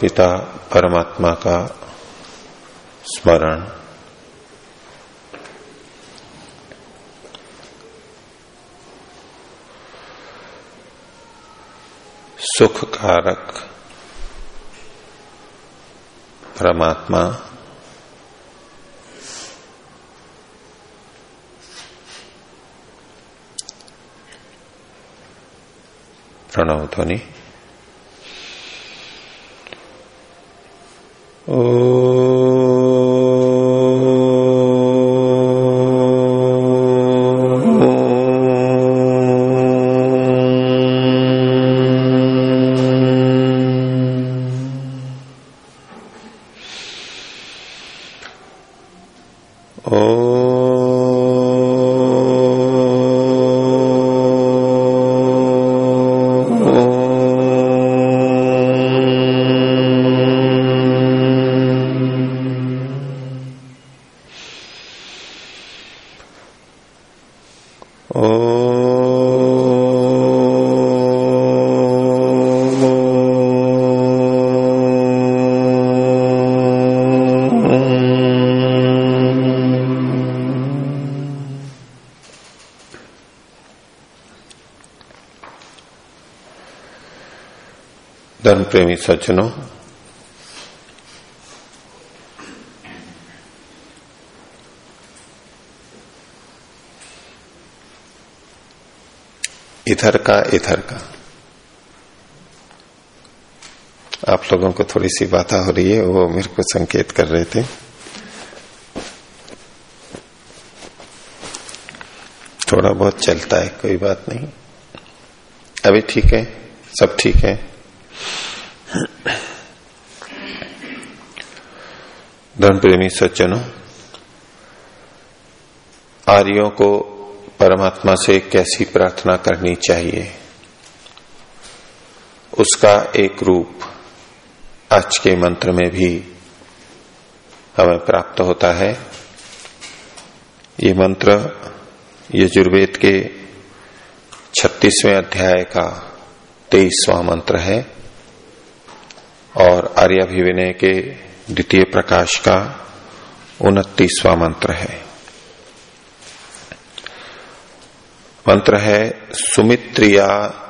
पिता परमात्मा का स्मरण। सुख कारक परमात्मा। प्रणव ध्वनि। धर्म प्रेमी सज्जनों, इधर का इधर का। आप लोगों को थोड़ी सी बात हो रही है, वो मेरे को संकेत कर रहे थे। थोड़ा बहुत चलता है, कोई बात नहीं। अभी ठीक है, सब ठीक है? धर्म प्रेमी सज्जनों, आर्यों को परमात्मा से कैसी प्रार्थना करनी चाहिए? उसका एक रूप आज के मंत्र में भी हमें प्राप्त होता है। ये मंत्र यजुर्वेद के छत्तीसवें अध्याय का तेईसवां मंत्र है और आर्याभिविनय के द्वितीय प्रकाश का उनतीसवां मंत्र है। मंत्र है, सुमित्रिया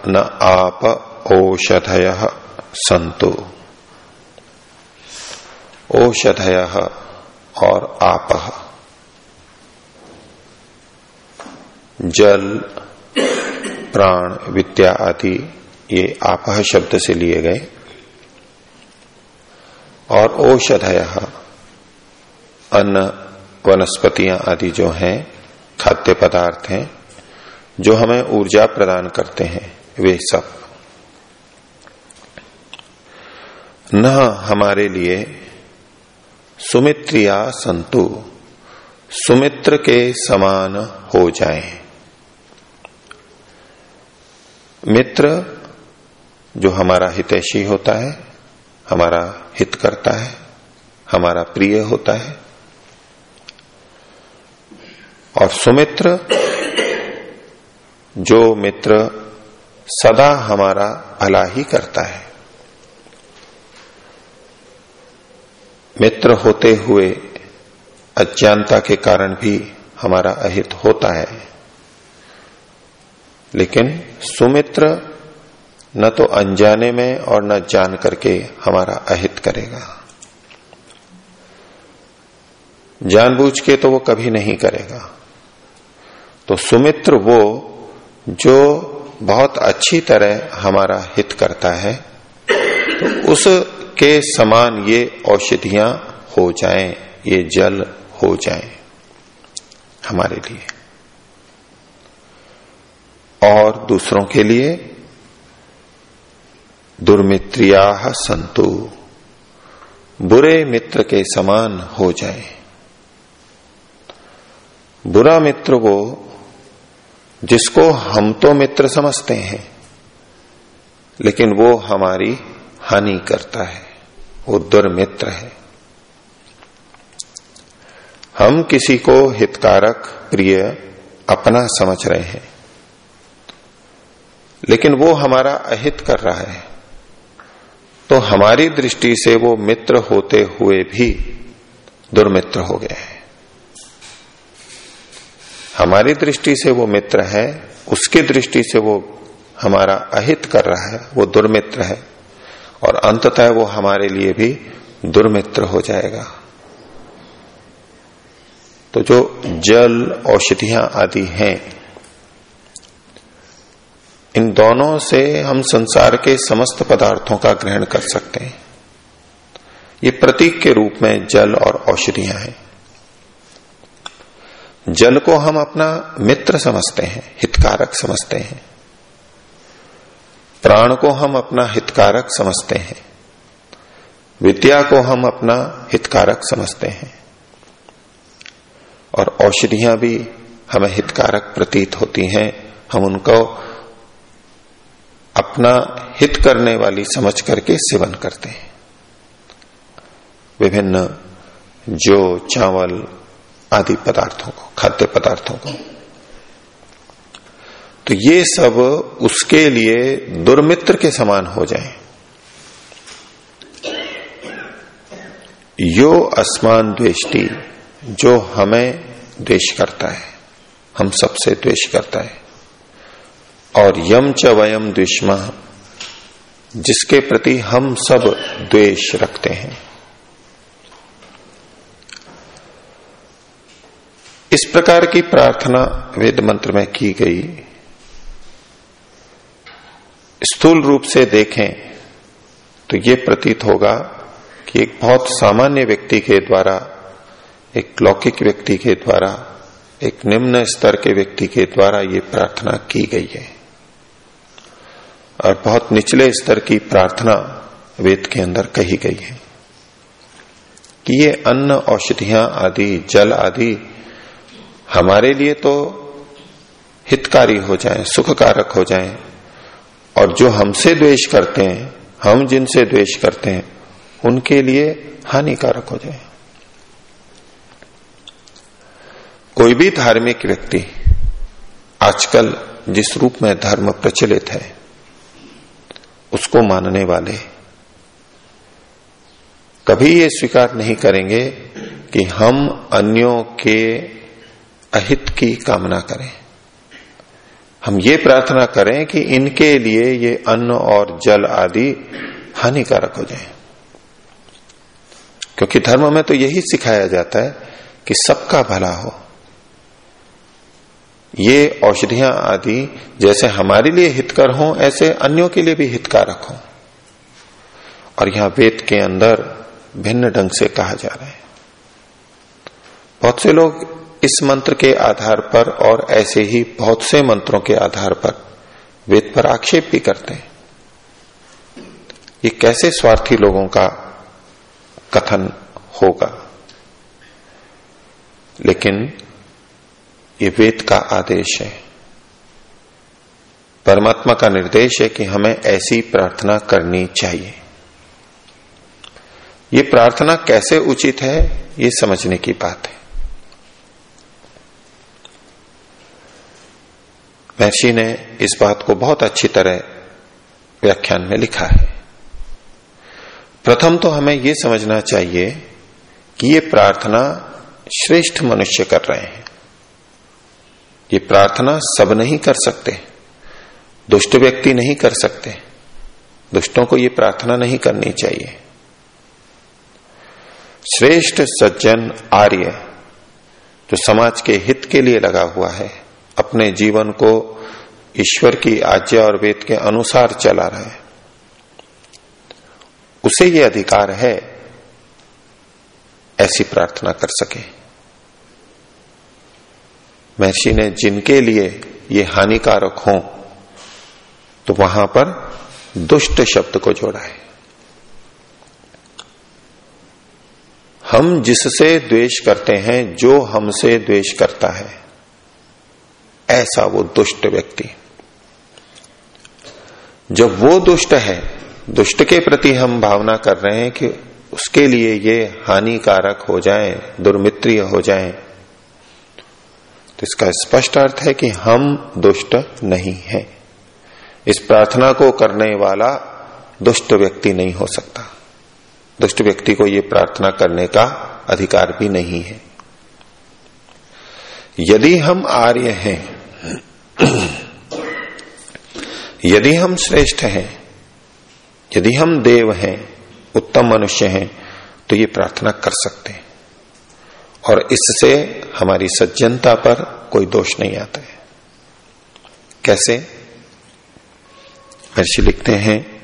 न आप औषधय संतु। औषधय और आप। जल, प्राण, विद्या आदि ये आप शब्द से लिए गए। और औषधय, अन्न, वनस्पतियाँ आदि जो हैं, खाद्य पदार्थ हैं, जो हमें ऊर्जा प्रदान करते हैं, वे सब। न हमारे लिए सुमित्रिया संतु, सुमित्र के समान हो जाएँ। मित्र, जो हमारा हितैषी होता है हमारा हित करता है, हमारा प्रिय होता है। और सुमित्र, जो मित्र सदा हमारा भला ही करता है। मित्र होते हुए अज्ञानता के कारण भी हमारा अहित होता है। लेकिन सुमित्र न तो अनजाने में और न जान करके हमारा अहित करेगा। जानबूझ के तो वो कभी नहीं करेगा। तो सुमित्र वो जो बहुत अच्छी तरह हमारा हित करता है तो उसके समान ये औषधियाँ हो जाएँ, ये जल हो जाएँ हमारे लिए। और दूसरों के लिए दुर्मित्रिया संतु। बुरे मित्र के समान हो जाए। बुरा मित्र वो, जिसको हम तो मित्र समझते हैं, लेकिन वो हमारी हानि करता है। वो दुर्मित्र है। हम किसी को हितकारक प्रिय अपना समझ रहे हैं, लेकिन वो हमारा अहित कर रहा है। तो हमारी दृष्टि से वो मित्र होते हुए भी दुर्मित्र हो गए हैं। हमारी दृष्टि से वो मित्र है, उसकी दृष्टि से वो हमारा अहित कर रहा है, वो दुर्मित्र है, और अंततः वो हमारे लिए भी दुर्मित्र हो जाएगा। तो जो जल औषधियाँ आदि हैं इन दोनों से हम संसार के समस्त पदार्थों का ग्रहण कर सकते हैं। ये प्रतीक के रूप में जल और औषधियाँ हैं। जल को हम अपना मित्र समझते हैं, हितकारक समझते हैं। प्राण को हम अपना हितकारक समझते हैं। विद्या को हम अपना हितकारक समझते हैं। और औषधियाँ भी हमें हितकारक प्रतीत होती हैं, हम उनको अपना हित करने वाली समझ करके सेवन करते हैं। विभिन्न जो चावल आदि पदार्थों को, खाद्य पदार्थों को। तो ये सब उसके लिए दुर्मित्र के समान हो जाए। यो असमान द्वेष्टि, जो हमें द्वेष करता है, हम सबसे द्वेष करता है। और यम च वयम द्विष्मा, जिसके प्रति हम सब द्वेष रखते हैं। इस प्रकार की प्रार्थना वेद मंत्र में की गई। स्थूल रूप से देखें तो ये प्रतीत होगा कि एक बहुत सामान्य व्यक्ति के द्वारा, एक लौकिक व्यक्ति के द्वारा, एक निम्न स्तर के व्यक्ति के द्वारा ये प्रार्थना की गई है। और बहुत निचले स्तर की प्रार्थना वेद के अंदर कही गई है कि ये अन्न औषधियाँ आदि जल आदि हमारे लिए तो हितकारी हो जाएँ, सुखकारक हो जाएँ और जो हमसे द्वेष करते हैं हम जिनसे द्वेष करते हैं उनके लिए हानिकारक हो जाए। कोई भी धार्मिक व्यक्ति आजकल जिस रूप में धर्म प्रचलित है उसको मानने वाले। कभी ये स्वीकार नहीं करेंगे कि हम अन्यों के अहित की कामना करें। हम ये प्रार्थना करें कि इनके लिए ये अन्न और जल आदि हानिकारक हो जाए। क्योंकि धर्म में तो यही सिखाया जाता है कि सबका भला हो। ये औषधियाँ आदि जैसे हमारे लिए हितकर हों, ऐसे अन्यों के लिए भी हितकारक हो। और यहाँ वेद के अंदर भिन्न ढंग से कहा जा रहा है। बहुत से लोग इस मंत्र के आधार पर और ऐसे ही बहुत से मंत्रों के आधार पर वेद पर आक्षेप भी करते हैं। ये कैसे स्वार्थी लोगों का कथन होगा? लेकिन ये वेद का आदेश है। परमात्मा का निर्देश है कि हमें ऐसी प्रार्थना करनी चाहिए। ये प्रार्थना कैसे उचित है, ये समझने की बात है। महर्षि ने इस बात को बहुत अच्छी तरह व्याख्यान में लिखा है। प्रथम तो हमें यह समझना चाहिए कि ये प्रार्थना श्रेष्ठ मनुष्य कर रहे हैं। ये प्रार्थना सब नहीं कर सकते, दुष्ट व्यक्ति नहीं कर सकते, दुष्टों को ये प्रार्थना नहीं करनी चाहिए। श्रेष्ठ सज्जन आर्य, जो समाज के हित के लिए लगा हुआ है, अपने जीवन को ईश्वर की आज्ञा और वेद के अनुसार चला रहा है। उसे ये अधिकार है, ऐसी प्रार्थना कर सके। महर्षि ने जिनके लिए ये हानिकारक हो तो वहाँ पर दुष्ट शब्द को जोड़ा है। हम जिससे द्वेष करते हैं, जो हमसे द्वेष करता है, ऐसा वो दुष्ट व्यक्ति। जब वो दुष्ट है, दुष्ट के प्रति हम भावना कर रहे हैं कि उसके लिए ये हानिकारक हो जाए, दुर्मित्रीय हो जाए तो इसका स्पष्ट अर्थ है कि हम दुष्ट नहीं हैं। इस प्रार्थना को करने वाला दुष्ट व्यक्ति नहीं हो सकता। दुष्ट व्यक्ति को ये प्रार्थना करने का अधिकार भी नहीं है। यदि हम आर्य हैं, यदि हम श्रेष्ठ हैं, यदि हम देव हैं, उत्तम मनुष्य हैं तो ये प्रार्थना कर सकते हैं। और इससे हमारी सज्जनता पर कोई दोष नहीं आता है। कैसे? महर्षि लिखते हैं,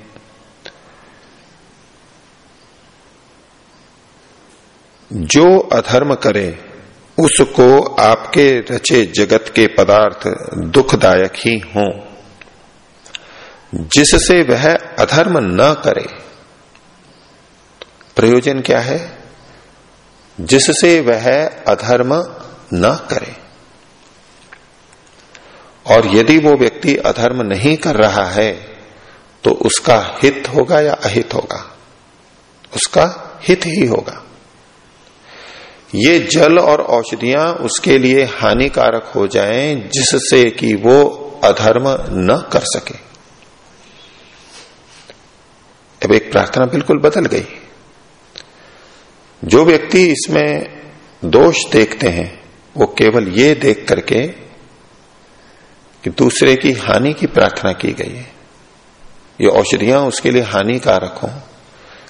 जो अधर्म करे, उसको आपके रचे जगत के पदार्थ दुखदायक ही हों। जिससे वह अधर्म न करे, प्रयोजन क्या है? जिससे वह अधर्म न करे। और यदि वो व्यक्ति अधर्म नहीं कर रहा है तो उसका हित होगा या अहित होगा? उसका हित ही होगा। ये जल और औषधियाँ उसके लिए हानिकारक हो जाएँ, जिससे कि वो अधर्म न कर सके। अब एक प्रार्थना बिल्कुल बदल गई। जो व्यक्ति इसमें दोष देखते हैं, वो केवल ये देख करके कि दूसरे की हानि की प्रार्थना की गई है। ये औषधियाँ उसके लिए हानिकारक हों,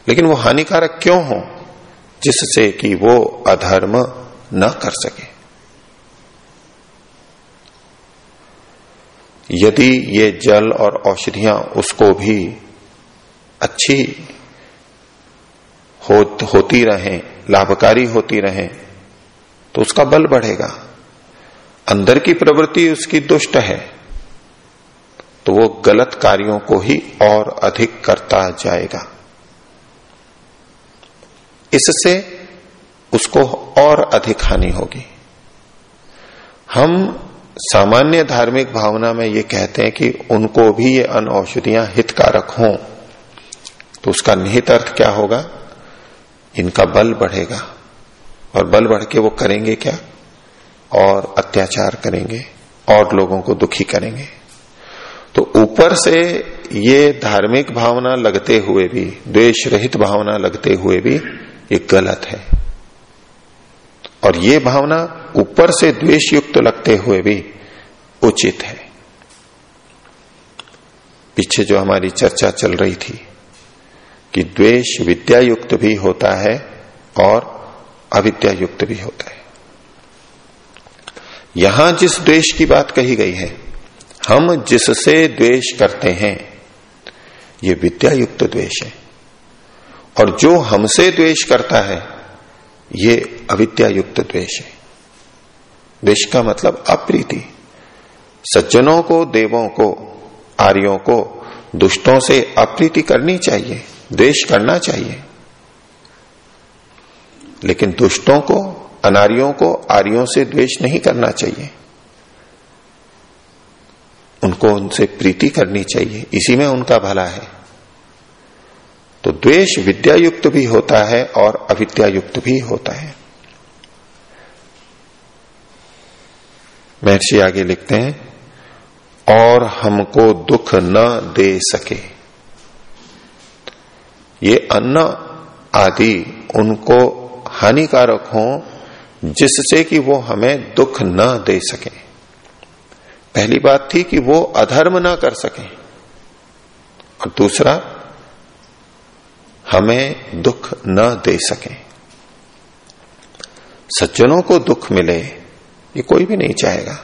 लेकिन वो हानिकारक क्यों हो? जिससे कि वो अधर्म न कर सके। यदि ये जल और औषधियाँ उसको भी अच्छी हो, होती रहें लाभकारी होती रहें तो उसका बल बढ़ेगा। अंदर की प्रवृत्ति उसकी दुष्ट है तो वो गलत कार्यों को ही और अधिक करता जाएगा। इससे उसको और अधिक हानि होगी। हम सामान्य धार्मिक भावना में ये कहते हैं कि उनको भी ये अन औषधियाँ हितकारक हों तो उसका निहित अर्थ क्या होगा? इनका बल बढ़ेगा। और बल बढ़ के वो करेंगे क्या? और अत्याचार करेंगे, और लोगों को दुखी करेंगे। तो ऊपर से ये धार्मिक भावना लगते हुए भी द्वेष रहित भावना लगते हुए भी ये गलत है। और ये भावना ऊपर से द्वेष युक्त लगते हुए भी उचित है। पीछे जो हमारी चर्चा चल रही थी कि द्वेष विद्या युक्त भी होता है और अविद्या युक्त भी होता है। यहाँ जिस द्वेष की बात कही गई है, हम जिससे द्वेष करते हैं, ये विद्या युक्त द्वेष है। और जो हमसे द्वेष करता है, ये अविद्या युक्त द्वेष है। द्वेष का मतलब अप्रीति। सज्जनों को, देवों को, आर्यों को, दुष्टों से अप्रीति करनी चाहिए। द्वेष करना चाहिए। लेकिन दुष्टों को, अनारियों को, आर्यों से द्वेष नहीं करना चाहिए। उनको उनसे प्रीति करनी चाहिए। इसी में उनका भला है। तो द्वेष विद्यायुक्त भी होता है और अविद्या युक्त भी होता है। महर्षि आगे लिखते हैं, और हमको दुख न दे सके। ये अन्न आदि उनको हानिकारक हो, जिससे कि वो हमें दुख न दे सके। पहली बात थी कि वो अधर्म ना कर सके। और दूसरा, हमें दुख न दे सके। सज्जनों को दुख मिले, ये कोई भी नहीं चाहेगा।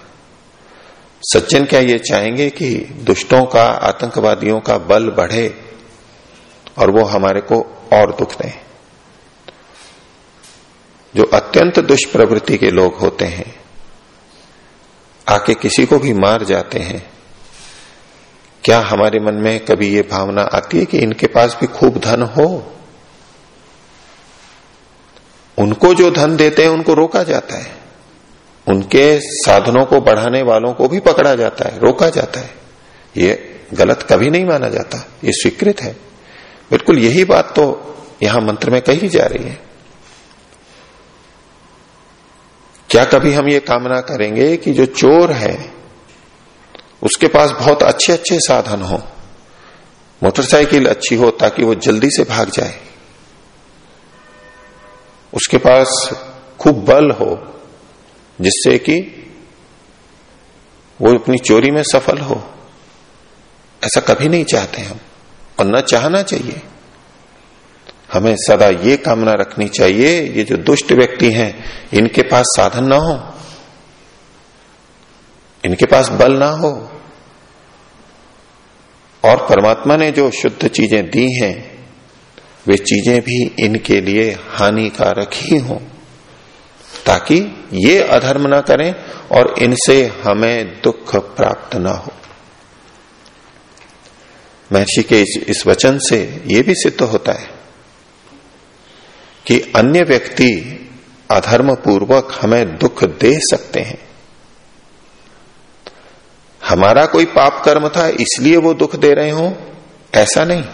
सज्जन क्या ये चाहेंगे कि दुष्टों का, आतंकवादियों का बल बढ़े? और वो हमारे को और दुख दें। जो अत्यंत दुष्प्रवृत्ति के लोग होते हैं, आके किसी को भी मार जाते हैं, क्या हमारे मन में कभी ये भावना आती है कि इनके पास भी खूब धन हो? उनको जो धन देते हैं, उनको रोका जाता है। उनके साधनों को बढ़ाने वालों को भी पकड़ा जाता है, रोका जाता है। ये गलत कभी नहीं माना जाता, ये स्वीकृत है। बिल्कुल यही बात तो यहाँ मंत्र में कही जा रही है। क्या कभी हम ये कामना करेंगे कि जो चोर है, उसके पास बहुत अच्छे अच्छे साधन हो, मोटरसाइकिल अच्छी हो ताकि वो जल्दी से भाग जाए, उसके पास खूब बल हो, जिससे कि वो अपनी चोरी में सफल हो, ऐसा कभी नहीं चाहते हम। और न चाहना चाहिए। हमें सदा ये कामना रखनी चाहिए, ये जो दुष्ट व्यक्ति हैं, इनके पास साधन ना हो। इनके पास बल ना हो। और परमात्मा ने जो शुद्ध चीज़ें दी हैं, वे चीज़ें भी इनके लिए हानिकारक ही हों, ताकि ये अधर्म ना करें और इनसे हमें दुख प्राप्त ना हो। महर्षि के इस, वचन से यह भी सिद्ध होता है कि अन्य व्यक्ति अधर्म पूर्वक हमें दुख दे सकते हैं। हमारा कोई पाप कर्म था इसलिए वो दुख दे रहे हो ऐसा नहीं।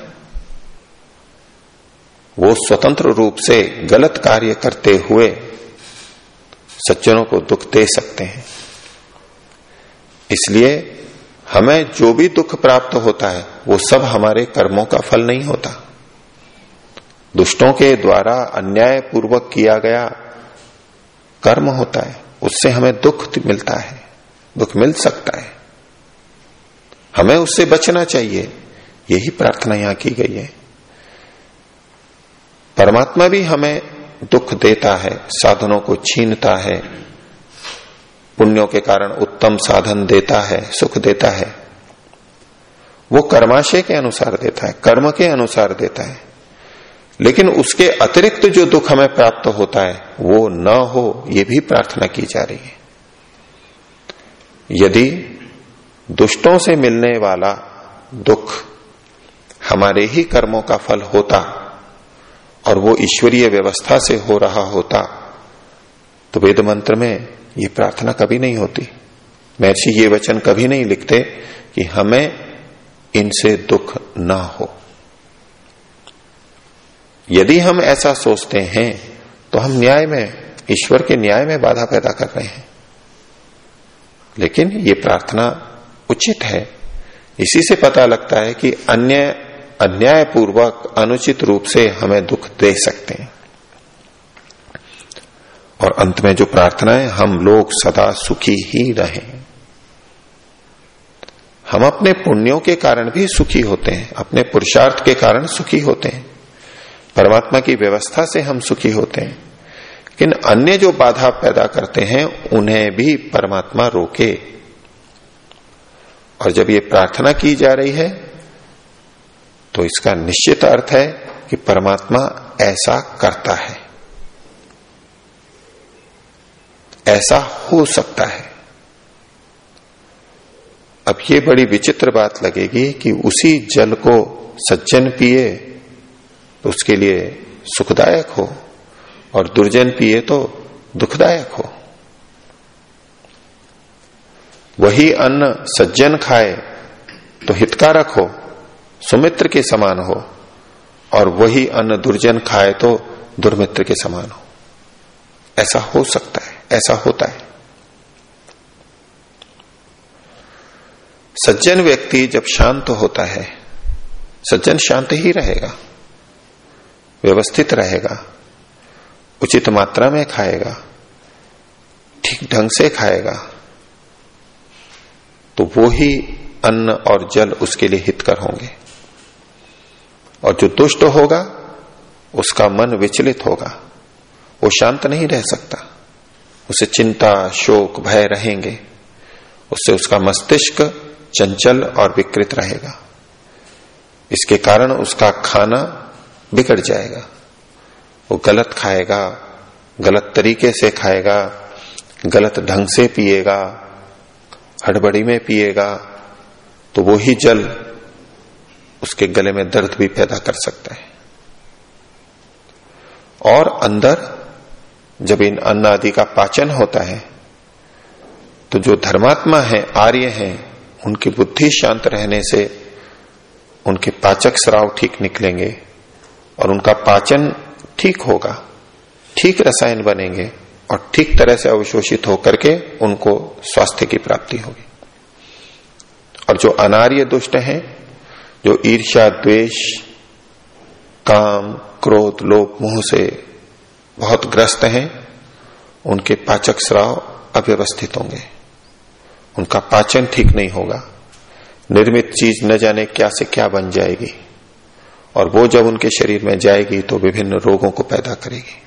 वो स्वतंत्र रूप से गलत कार्य करते हुए सज्जनों को दुख दे सकते हैं। इसलिए हमें जो भी दुख प्राप्त होता है वो सब हमारे कर्मों का फल नहीं होता। दुष्टों के द्वारा अन्याय पूर्वक किया गया कर्म होता है, उससे हमें दुख मिलता है, दुख मिल सकता है। हमें उससे बचना चाहिए, यही प्रार्थना यहाँ की गई है। परमात्मा भी हमें दुख देता है, साधनों को छीनता है, पुण्यों के कारण उत्तम साधन देता है, सुख देता है। वो कर्माशय के अनुसार देता है, कर्म के अनुसार देता है। लेकिन उसके अतिरिक्त जो दुख हमें प्राप्त होता है, वो न हो, ये भी प्रार्थना की जा रही है। यदि दुष्टों से मिलने वाला दुख हमारे ही कर्मों का फल होता और वो ईश्वरीय व्यवस्था से हो रहा होता तो वेद मंत्र में ये प्रार्थना कभी नहीं होती। महर्षि ये वचन कभी नहीं लिखते कि हमें इनसे दुख ना हो। यदि हम ऐसा सोचते हैं तो हम न्याय में, ईश्वर के न्याय में बाधा पैदा कर रहे हैं। लेकिन ये प्रार्थना उचित है। इसी से पता लगता है कि अन्य, अन्यायपूर्वक, अनुचित रूप से हमें दुख दे सकते हैं। और अंत में जो प्रार्थना है हम लोग सदा सुखी ही रहें। हम अपने पुण्यों के कारण भी सुखी होते हैं, अपने पुरुषार्थ के कारण सुखी होते हैं। परमात्मा की व्यवस्था से हम सुखी होते हैं। लेकिन अन्य जो बाधा पैदा करते हैं, उन्हें भी परमात्मा रोके। और जब ये प्रार्थना की जा रही है तो इसका निश्चित अर्थ है कि परमात्मा ऐसा करता है। ऐसा हो सकता है। अब ये बड़ी विचित्र बात लगेगी कि उसी जल को सज्जन पिए तो उसके लिए सुखदायक हो, और दुर्जन पिए तो दुखदायक हो। वही अन्न सज्जन खाए तो हितकारक हो, सुमित्र के समान हो, और वही अन्न दुर्जन खाए तो दुर्मित्र के समान हो। ऐसा हो सकता है, ऐसा होता है। सज्जन व्यक्ति जब शांत होता है, सज्जन शांत ही रहेगा, व्यवस्थित रहेगा, उचित मात्रा में खाएगा, ठीक ढंग से खाएगा तो वो ही अन्न और जल उसके लिए हितकर होंगे। और जो दुष्ट होगा, उसका मन विचलित होगा, वो शांत नहीं रह सकता। उसे चिंता, शोक, भय रहेंगे, उससे उसका मस्तिष्क चंचल और विकृत रहेगा। इसके कारण उसका खाना बिगड़ जाएगा। वो गलत खाएगा, गलत तरीके से खाएगा, गलत ढंग से पिएगा, हड़बड़ी में पिएगा तो वो ही जल उसके गले में दर्द भी पैदा कर सकता है। और अंदर जब इन अन्न आदि का पाचन होता है तो जो धर्मात्मा है, आर्य हैं उनकी बुद्धि शांत रहने से उनके पाचक स्राव ठीक निकलेंगे और उनका पाचन ठीक होगा, ठीक रसायन बनेंगे और ठीक तरह से अवशोषित होकर के उनको स्वास्थ्य की प्राप्ति होगी। और जो अनार्य दुष्ट हैं, जो ईर्ष्या, द्वेष, काम, क्रोध, लोभ, मोह से बहुत ग्रस्त हैं, उनके पाचक स्राव अव्यवस्थित होंगे। उनका पाचन ठीक नहीं होगा। निर्मित चीज़ न जाने क्या से क्या बन जाएगी। और वो जब उनके शरीर में जाएगी तो विभिन्न रोगों को पैदा करेगी।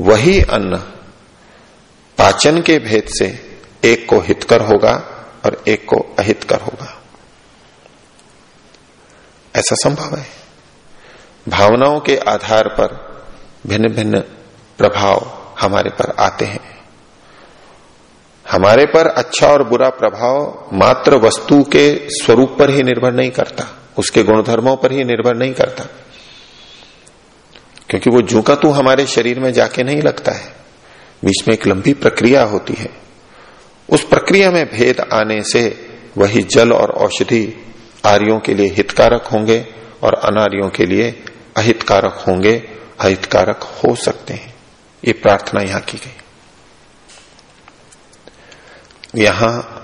वही अन्न पाचन के भेद से एक को हितकर होगा और एक को अहितकर होगा। ऐसा संभव है। भावनाओं के आधार पर भिन्न भिन्न प्रभाव हमारे पर आते हैं। हमारे पर अच्छा और बुरा प्रभाव मात्र वस्तु के स्वरूप पर ही निर्भर नहीं करता, उसके गुणधर्मों पर ही निर्भर नहीं करता। क्योंकि वो जू का तू हमारे शरीर में जाके नहीं लगता है। बीच में एक लंबी प्रक्रिया होती है। उस प्रक्रिया में भेद आने से वही जल और औषधि आर्यों के लिए हितकारक होंगे और अनार्यों के लिए अहितकारक होंगे, अहितकारक हो सकते हैं। ये प्रार्थना यहाँ की गई। यहाँ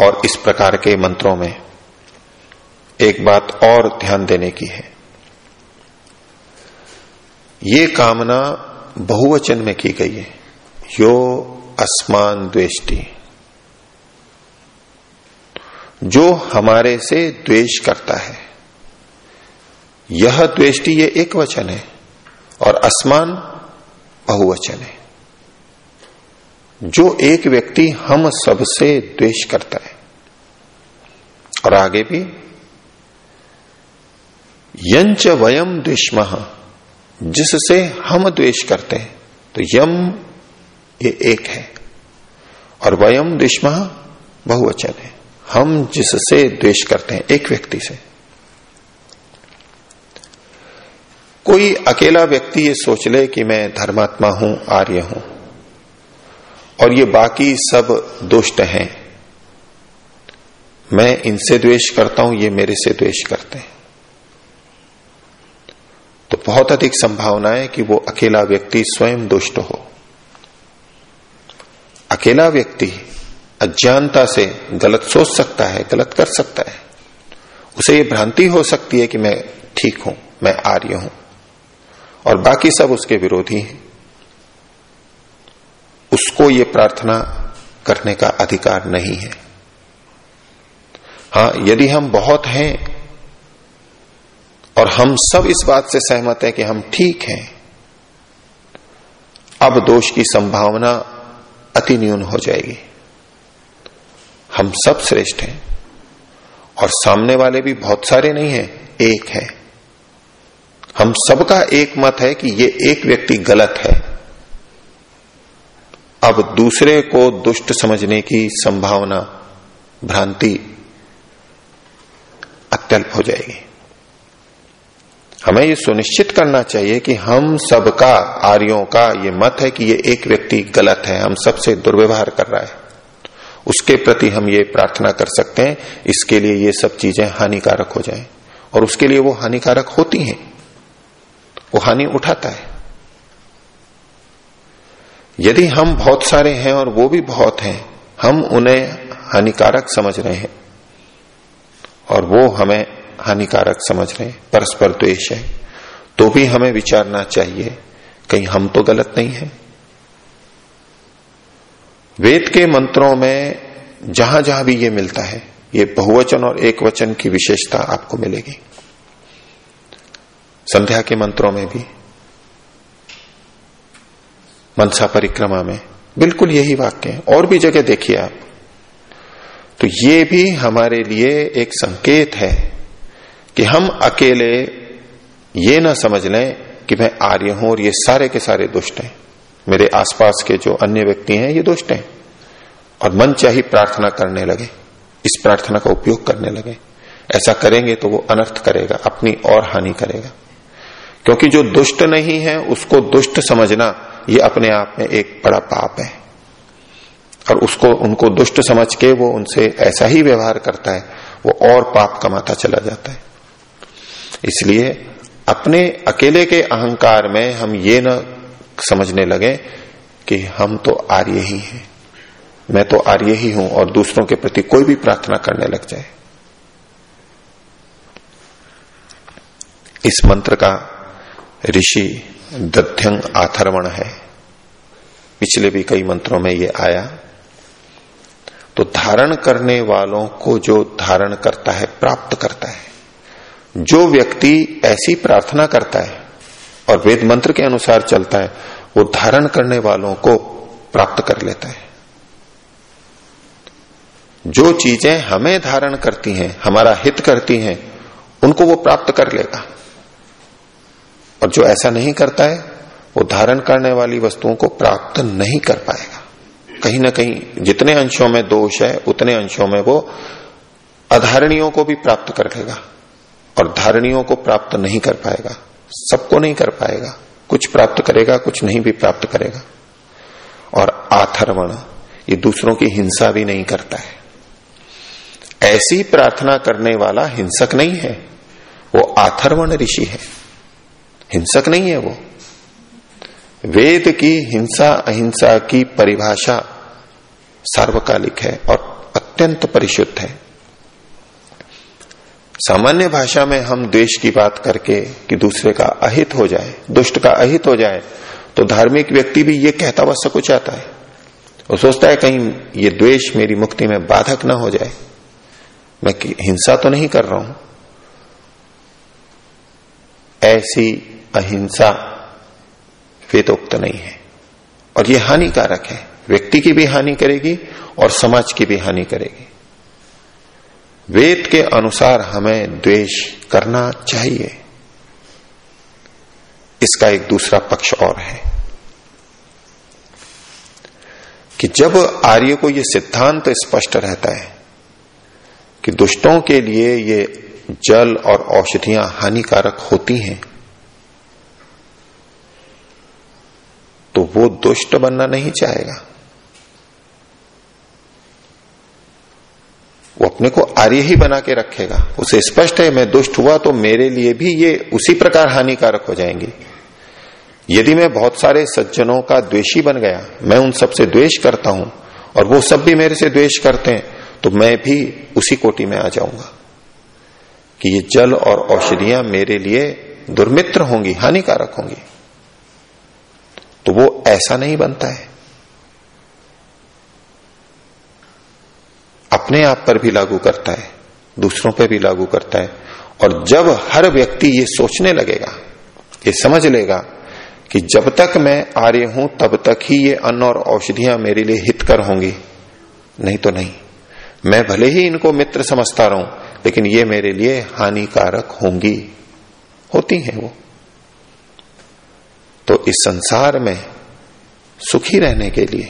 और इस प्रकार के मंत्रों में एक बात और ध्यान देने की है। ये कामना बहुवचन में की गई है। यो असमान द्वेष्टि। जो हमारे से द्वेष करता है, यह द्वेष्टि ये एक वचन है और असमान बहुवचन है। जो एक व्यक्ति हम सबसे द्वेष करता है। और आगे भी, यंच वयम द्वेष्म, जिससे हम द्वेष करते हैं तो यम ये एक है। और वयम द्वेष्म बहुवचन है। हम जिससे द्वेष करते हैं, एक व्यक्ति से। कोई अकेला व्यक्ति ये सोच ले कि मैं धर्मात्मा हूँ, आर्य हूँ। और ये बाकी सब दुष्ट हैं। मैं इनसे द्वेष करता हूँ, ये मेरे से द्वेष करते हैं। तो बहुत अधिक संभावना है कि वो अकेला व्यक्ति स्वयं दुष्ट हो। अकेला व्यक्ति अज्ञानता से गलत सोच सकता है, गलत कर सकता है। उसे ये भ्रांति हो सकती है कि मैं ठीक हूँ, मैं आर्य हूँ। और बाकी सब उसके विरोधी हैं। उसको ये प्रार्थना करने का अधिकार नहीं है। हाँ, यदि हम बहुत हैं और हम सब इस बात से सहमत हैं कि हम ठीक हैं, अब दोष की संभावना अति न्यून हो जाएगी। हम सब श्रेष्ठ हैं और सामने वाले भी बहुत सारे नहीं हैं, एक है। हम सबका एक मत है कि ये एक व्यक्ति गलत है। अब दूसरे को दुष्ट समझने की संभावना, भ्रांति अत्यल्प हो जाएगी। हमें ये सुनिश्चित करना चाहिए कि हम सबका, आर्यों का ये मत है कि ये एक व्यक्ति गलत है, हम सबसे दुर्व्यवहार कर रहा है। उसके प्रति हम ये प्रार्थना कर सकते हैं, इसके लिए ये सब चीज़ें हानिकारक हो जाएँ, और उसके लिए वो हानिकारक होती हैं। वो हानि उठाता है। यदि हम बहुत सारे हैं और वो भी बहुत हैं, हम उन्हें हानिकारक समझ रहे हैं। और वो हमें हानिकारक समझ रहे हैं। परस्पर द्वेष है। तो भी हमें विचारना चाहिए, कहीं हम तो गलत नहीं है। वेद के मंत्रों में जहाँ जहाँ भी ये मिलता है, ये बहुवचन और एक वचन की विशेषता आपको मिलेगी। संध्या के मंत्रों में भी। मनसा परिक्रमा में। बिल्कुल यही वाक्य है। और भी जगह देखिए आप। तो ये भी हमारे लिए एक संकेत है कि हम अकेले ये ना समझ लें कि मैं आर्य हूँ और ये सारे के सारे दुष्ट हैं। मेरे आसपास के जो अन्य व्यक्ति हैं, ये दुष्ट हैं। और मन चाही प्रार्थना करने लगे, इस प्रार्थना का उपयोग करने लगे। ऐसा करेंगे तो वो अनर्थ करेगा, अपनी और हानि करेगा। क्योंकि जो दुष्ट नहीं है, उसको दुष्ट समझना ये अपने आप में एक बड़ा पाप है। और उसको, उनको दुष्ट समझ के वो उनसे ऐसा ही व्यवहार करता है, वो और पाप कमाता चला जाता है। इसलिए अपने अकेले के अहंकार में हम ये न समझने लगे कि हम तो आर्य ही हैं। मैं तो आर्य ही हूँ और दूसरों के प्रति कोई भी प्रार्थना करने लग जाए। इस मंत्र का ऋषि दध्यंग आथर्वण है। पिछले भी कई मंत्रों में ये आया। तो धारण करने वालों को जो धारण करता है, प्राप्त करता है। जो व्यक्ति ऐसी प्रार्थना करता है और वेद मंत्र के अनुसार चलता है, वो धारण करने वालों को प्राप्त कर लेता है। जो चीज़ें हमें धारण करती हैं, हमारा हित करती हैं, उनको वो प्राप्त कर लेगा। और जो ऐसा नहीं करता है, वो धारण करने वाली वस्तुओं को प्राप्त नहीं कर पाएगा। कहीं ना कहीं जितने अंशों में दोष है, उतने अंशों में वो अधारणियों को भी प्राप्त कर लेगा और धारणियों को प्राप्त नहीं कर पाएगा। सबको नहीं कर पाएगा। कुछ प्राप्त करेगा, कुछ नहीं भी प्राप्त करेगा। और आथर्वण, ये दूसरों की हिंसा भी नहीं करता है। ऐसी प्रार्थना करने वाला हिंसक नहीं है। वो आथर्वण ऋषि है। हिंसक नहीं है वो। वेद की हिंसा, अहिंसा की परिभाषा सार्वकालिक है और अत्यंत परिशुद्ध है। सामान्य भाषा में हम द्वेष की बात करके कि दूसरे का अहित हो जाए, दुष्ट का अहित हो जाए तो धार्मिक व्यक्ति भी ये कहता हुआ सकुच आता है। वो सोचता है कहीं ये द्वेष मेरी मुक्ति में बाधक ना हो जाए। मैं हिंसा तो नहीं कर रहा हूँ। ऐसी अहिंसा वेदोक्त नहीं है। और ये हानिकारक है। व्यक्ति की भी हानि करेगी और समाज की भी हानि करेगी। वेद के अनुसार हमें द्वेष करना चाहिए। इसका एक दूसरा पक्ष और है कि जब आर्य को यह सिद्धांत स्पष्ट रहता है कि दुष्टों के लिए ये जल और औषधियाँ हानिकारक होती हैं तो वो दुष्ट बनना नहीं चाहेगा। वो अपने को आर्य ही बना के रखेगा। उसे स्पष्ट है, मैं दुष्ट हुआ तो मेरे लिए भी ये उसी प्रकार हानिकारक हो जाएँगे। यदि मैं बहुत सारे सज्जनों का द्वेषी बन गया, मैं उन सबसे द्वेष करता हूँ, और वो सब भी मेरे से द्वेष करते हैं तो मैं भी उसी कोटि में आ जाऊँगा। कि ये जल और औषधियाँ मेरे लिए दुर्मित्र होंगी, हानिकारक होंगी। तो वो ऐसा नहीं बनता है। अपने आप पर भी लागू करता है, दूसरों पर भी लागू करता है। और जब हर व्यक्ति ये सोचने लगेगा, ये समझ लेगा कि जब तक मैं आर्य हूँ, तब तक ही ये अन्न और औषधियाँ मेरे लिए हितकर होंगी। नहीं तो नहीं। मैं भले ही इनको मित्र समझता रहूँ, लेकिन ये मेरे लिए हानिकारक होंगी। होती हैं वो। तो इस संसार में सुखी रहने के लिए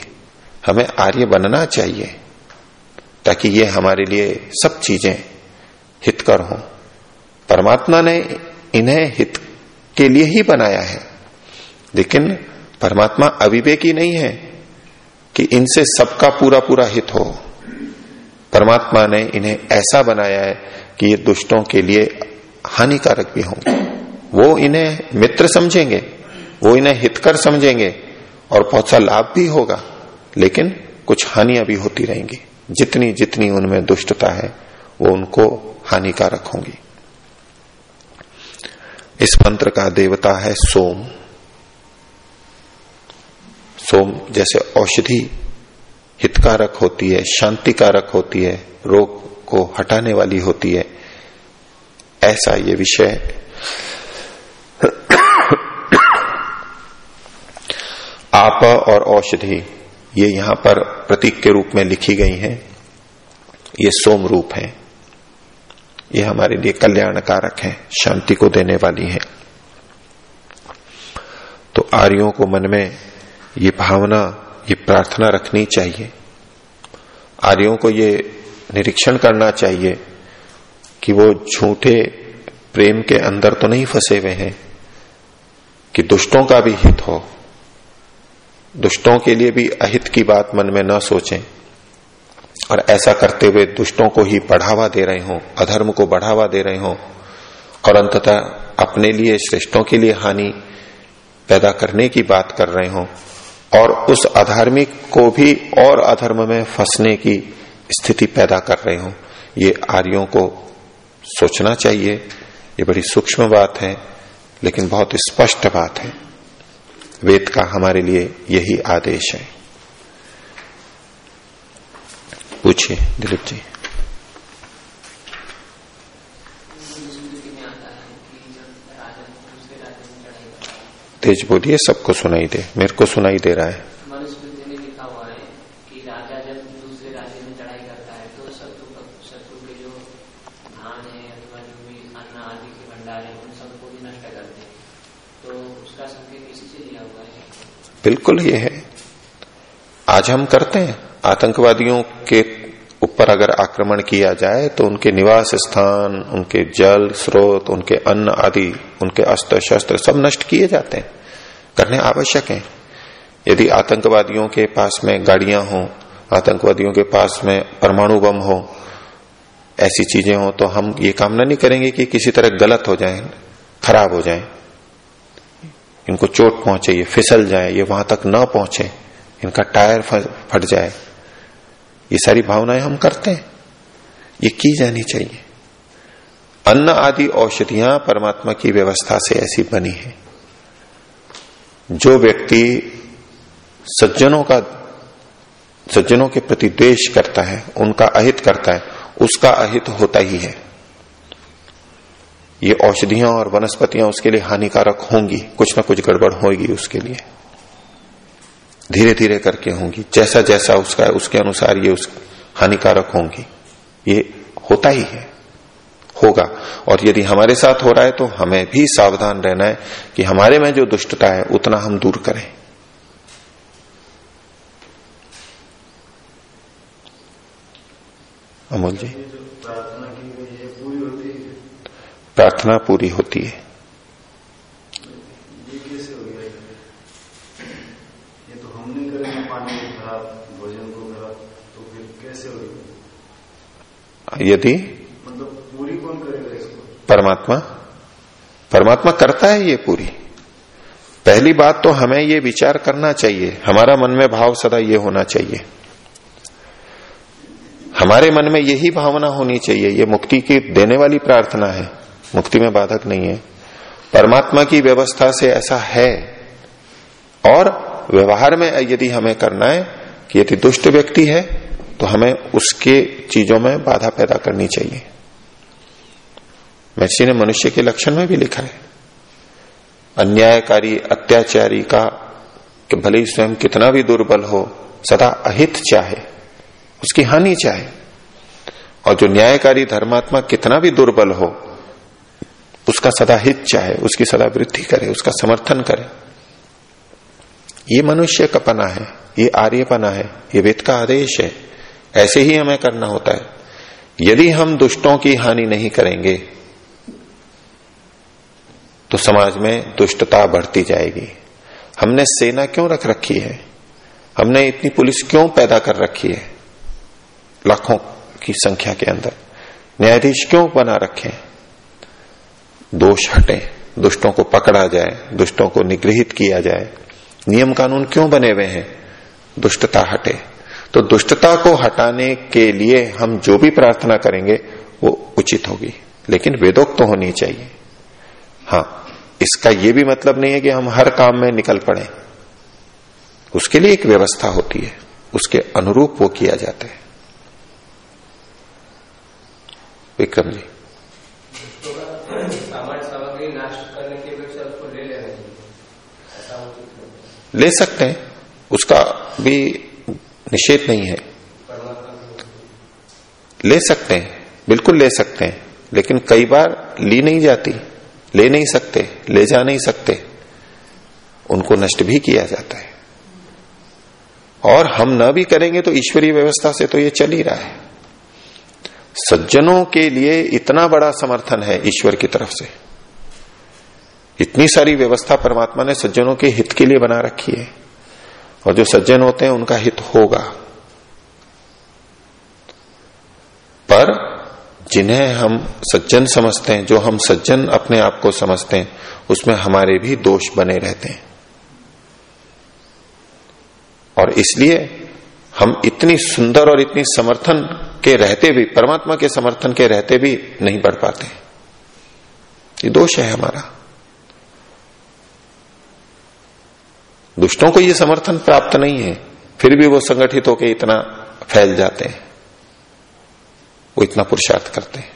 हमें आर्य बनना चाहिए, ताकि ये हमारे लिए सब चीज़ें हितकर हों। परमात्मा ने इन्हें हित के लिए ही बनाया है, लेकिन परमात्मा अविवेकी नहीं है कि इनसे सबका पूरा पूरा हित हो। परमात्मा ने इन्हें ऐसा बनाया है कि ये दुष्टों के लिए हानिकारक भी होंगे। वो इन्हें मित्र समझेंगे। वो इन्हें हितकर समझेंगे और बहुत सा लाभ भी होगा। लेकिन कुछ हानियाँ भी होती रहेंगी। जितनी जितनी उनमें दुष्टता है, वो उनको हानिकारक होंगी। इस मंत्र का देवता है सोम। सोम जैसे औषधि हितकारक होती है, शांतिकारक होती है, रोग को हटाने वाली होती है। ऐसा ये विषय आप और औषधि, ये यहाँ पर प्रतीक के रूप में लिखी गई हैं। ये सोम रूप है। ये हमारे लिए कल्याणकारक है, शांति को देने वाली है। तो आर्यों को मन में ये भावना, ये प्रार्थना रखनी चाहिए। आर्यों को ये निरीक्षण करना चाहिए कि वो झूठे प्रेम के अंदर तो नहीं फंसे हुए हैं, कि दुष्टों का भी हित हो। दुष्टों के लिए भी अहित की बात मन में न सोचें। और ऐसा करते हुए दुष्टों को ही बढ़ावा दे रहे हों, अधर्म को बढ़ावा दे रहे हों, और अंततः अपने लिए, श्रेष्ठों के लिए हानि पैदा करने की बात कर रहे हों, और उस अधार्मिक को भी और अधर्म में फंसने की स्थिति पैदा कर रहे हों। ये आर्यों को सोचना चाहिए। ये बड़ी सूक्ष्म बात है, लेकिन बहुत स्पष्ट बात है। वेद का हमारे लिए यही आदेश है। पूछिए, दिलीप जी। तेज बोलिए, सबको सुनाई दे। मेरे को सुनाई दे रहा है मनुस्मृति में लिखा हुआ है कि राजा जब दूसरे राज्य में चढ़ाई करता है तो शत्रु शत्रु के जो धान है अथवा जो भी अन्न आदि के भंडार है उन सबको भी नष्ट करते हैं तो उसका संकेत इसी से लिया हुआ है बिल्कुल ये है। आज हम करते हैं। आतंकवादियों के ऊपर अगर आक्रमण किया जाए तो उनके निवास स्थान, उनके जल स्रोत, उनके अन्न आदि, उनके अस्त्र शस्त्र सब नष्ट किए जाते हैं। करने आवश्यक हैं। यदि आतंकवादियों के पास में गाड़ियाँ हो, आतंकवादियों के पास में परमाणु बम हो, ऐसी चीज़ें हो तो हम ये कामना नहीं करेंगे कि किसी तरह गलत हो जाए, खराब हो जाए। इनको चोट पहुँचे, ये फिसल जाए, ये वहाँ तक न पहुँचे, इनका टायर फट जाए। ये सारी भावनाएँ हम करते हैं। ये की जानी चाहिए। अन्न आदि औषधियाँ परमात्मा की व्यवस्था से ऐसी बनी है। जो व्यक्ति सज्जनों का, सज्जनों के प्रति द्वेष करता है, उनका अहित करता है, उसका अहित होता ही है। ये औषधियाँ और वनस्पतियाँ उसके लिए हानिकारक होंगी, कुछ ना कुछ गड़बड़ होगी उसके लिए। धीरे धीरे करके होंगी जैसा जैसा उसका, उसके अनुसार ये उस हानिकारक होंगी। ये होता ही है, होगा। और यदि हमारे साथ हो रहा है तो हमें भी सावधान रहना है कि हमारे में जो दुष्टता है, उतना हम दूर करें। अमोल जी। तो पूरी होती है। यदि मतलब पूरी कौन करेगा इसको? परमात्मा परमात्मा करता है ये पूरी। पहली बात तो हमें ये विचार करना चाहिए हमारा मन में भाव सदा ये होना चाहिए। हमारे मन में यही भावना होनी चाहिए ये मुक्ति की देने वाली प्रार्थना है। मुक्ति में बाधक नहीं है। परमात्मा की व्यवस्था से ऐसा है। और व्यवहार में यदि हमें करना है कि यदि दुष्ट व्यक्ति है तो हमें उसके चीज़ों में बाधा पैदा करनी चाहिए। महर्षि ने मनुष्य के लक्षण में भी लिखा है, अन्यायकारी, अत्याचारी का कि भले ही स्वयं कितना भी दुर्बल हो, सदा अहित चाहे, उसकी हानि चाहे। और जो न्यायकारी धर्मात्मा कितना भी दुर्बल हो उसका सदा हित चाहे, उसकी सदा वृद्धि करे, उसका समर्थन करे। ये मनुष्य का पना है, ये आर्यपना है, ये वेद का आदेश है। ऐसे ही हमें करना होता है। यदि हम दुष्टों की हानि नहीं करेंगे तो समाज में दुष्टता बढ़ती जाएगी। हमने सेना क्यों रख रखी है? हमने इतनी पुलिस क्यों पैदा कर रखी है? लाखों की संख्या के अंदर। न्यायाधीश क्यों बना रखे दोष हटे, दुष्टों को पकड़ा जाए, दुष्टों को निगृहित किया जाए। नियम कानून क्यों बने हुए हैं? दुष्टता हटे। तो दुष्टता को हटाने के लिए हम जो भी प्रार्थना करेंगे, वो उचित होगी। लेकिन वेदोक्त तो होनी चाहिए। हाँ इसका यह भी मतलब नहीं है कि हम हर काम में निकल पड़े। उसके लिए एक व्यवस्था होती है। उसके अनुरूप वो किया जाता है। विक्रम जी सामान्य सामग्री नष्ट करने की अपेक्षा उसको ले लेना चाहिए ऐसा उचित नहीं ले सकते हैं, उसका भी निषेध नहीं है। ले सकते हैं, बिल्कुल ले सकते हैं, लेकिन कई बार ली नहीं जाती, ले नहीं सकते, ले जा नहीं सकते। उनको नष्ट भी किया जाता है। और हम न भी करेंगे तो ईश्वरीय व्यवस्था से तो ये चल ही रहा है। सज्जनों के लिए इतना बड़ा समर्थन है ईश्वर की तरफ़ से। इतनी सारी व्यवस्था परमात्मा ने सज्जनों के हित के लिए बना रखी है। और जो सज्जन होते हैं, उनका हित होगा। पर जिन्हें हम सज्जन समझते हैं, जो हम सज्जन अपने आप को समझते हैं, उसमें हमारे भी दोष बने रहते हैं। और इसलिए हम इतनी सुंदर और इतनी समर्थन के रहते भी, परमात्मा के समर्थन के रहते भी नहीं बढ़ पाते। ये दोष है हमारा। दुष्टों को ये समर्थन प्राप्त नहीं है, फिर भी वो संगठित होकर इतना फैल जाते हैं। वो इतना पुरुषार्थ करते हैं।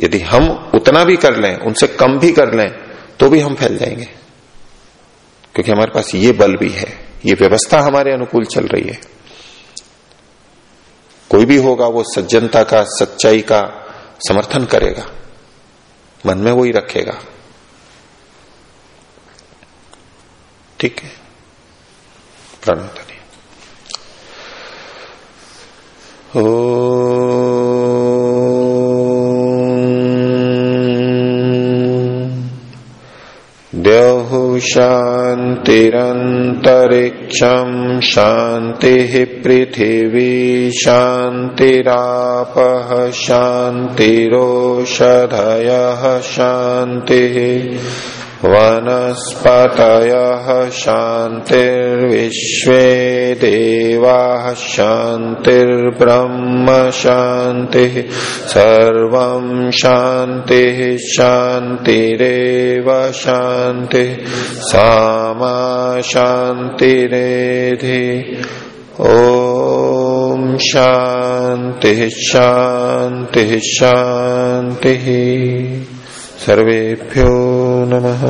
यदि हम उतना भी कर लें, उनसे कम भी कर लें तो भी हम फैल जाएँगे। क्योंकि हमारे पास ये बल भी है, ये व्यवस्था हमारे अनुकूल चल रही है। कोई भी होगा, वो सज्जनता का, सच्चाई का समर्थन करेगा। मन में वो ही रखेगा। ठीक है। ओ द्यौः। शान्तिरन्तरिक्षम् शान्तिः पृथिवी शान्तिरापः शान्तिरोषधयः शान्तिः वनस्पतयः शान्तिर्विश्वे देवाः शान्तिर्ब्रह्म शान्तिः। सर्वं शान्तिः, शान्तिरेव शान्तिः। सामा शान्तिरेधि। ॐ शान्तिः शान्तिः शान्तिः। सर्वेभ्यो नमः